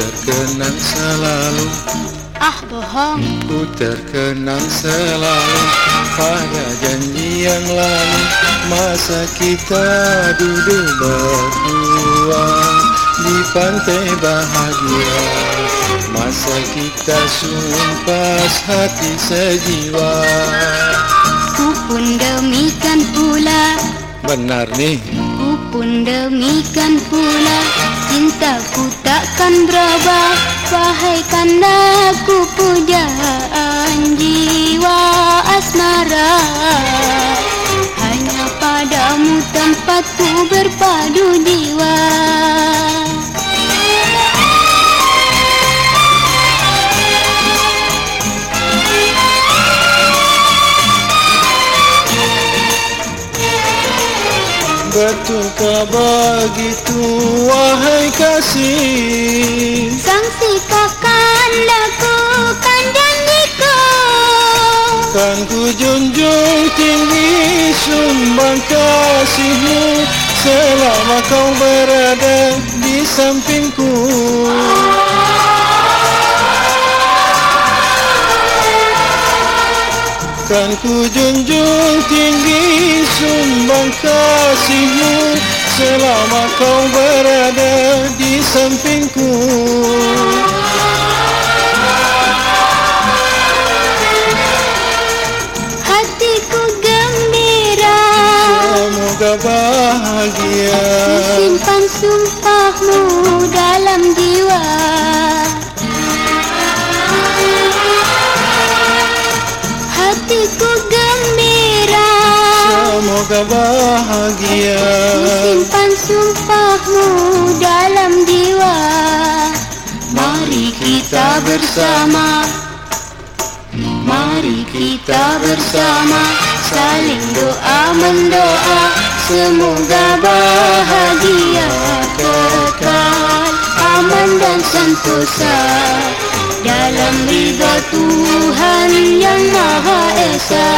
terkenang selalu. Ah bohong. Ku terkenang selalu. Pada janji yang lalu. Masa kita duduk berdua Di pantai bahagia. Masa kita sumpah hati sejiwa. Ku pun demikian pula. Benar nih Ku pun demikian pula Cintaku takkan berubah. Wahai ku pujaan Betulkah begitu wahai kasih? Sangsikan lakukan janjiku Kan ku junjung tinggi sumbang kasihmu Selama kau berada di sampingku Kan ku junjung tinggi sumbang kasihmu Selama kau berada di sampingku. Hatiku gembira. Semoga bahagia. Simpan sumpahmu dalam jiwa bahagia. Simpan sumpahmu dalam jiwa. Mari kita bersama. Mari kita bersama. Saling doa mendoa. Semoga bahagia kekal. Aman dan sentosa. Dalam ridha Tuhan yang Maha Esa